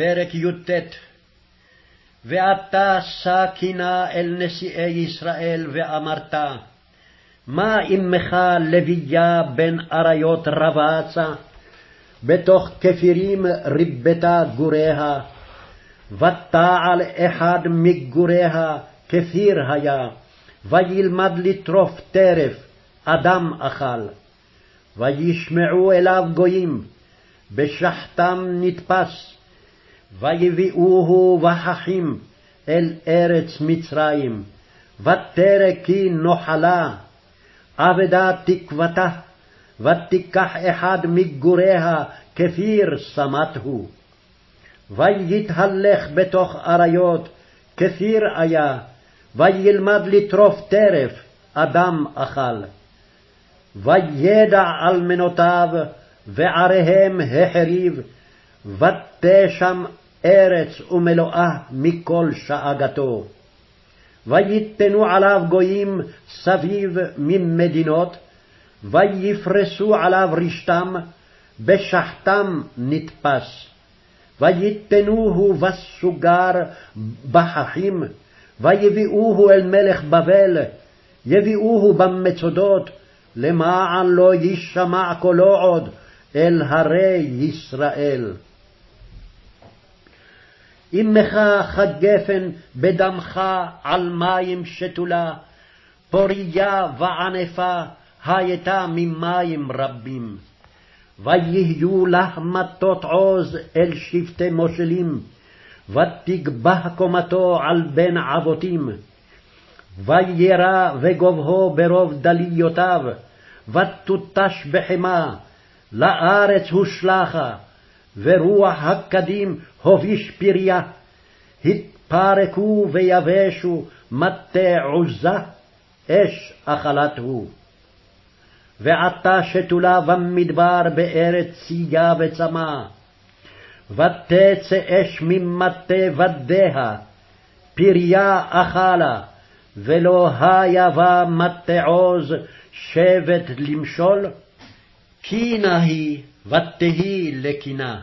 פרק י"ט ואתה שא קינה אל נשיאי ישראל ואמרת מה עמך לויה בן אריות רבצה בתוך כפירים ריבתה גוריה ותעל אחד מגוריה כפיר היה וילמד לטרוף טרף אדם אכל. וישמעו אליו גויים בשחתם נתפס ויביאוהו בחכים אל ארץ מצרים, ותרא כי נוחלה, אבדה תקוותה, ותיקח אחד מגוריה כפיר שמתהו. ויתהלך בתוך אריות, כפיר היה, וילמד לטרוף טרף, אדם אכל. וידע אלמנותיו, ועריהם החריב, ותשם שם ארץ ומלואה מכל שאגתו. ויתנו עליו גויים סביב ממדינות, ויפרסו עליו רשתם, בשחתם נתפס. ויתנוהו בסוגר בחכים, ויביאוהו אל מלך בבל, יביאוהו במצודות, למען לא יישמע קולו עוד אל הרי ישראל. אמך כגפן בדמך על מים שתולה, פוריה וענפה הייתה ממים רבים. ויהיו לה מטות עוז אל שבטי מושלים, ותגבה קומתו על בן אבותים. וירא וגובהו ברוב דליותיו, ותותש בחמה, לארץ הושלכה, ורוח הקדים הוביש פריה, התפרקו ויבשו מטה עוזה, אש אכלת הוא. ועתה שתולה במדבר בארץ צייה וצמא, ותצא אש ממטה ודיה, פריה אכלה, ולא היה בה מטה עוז שבט למשול, קינה היא ותהי לקינה.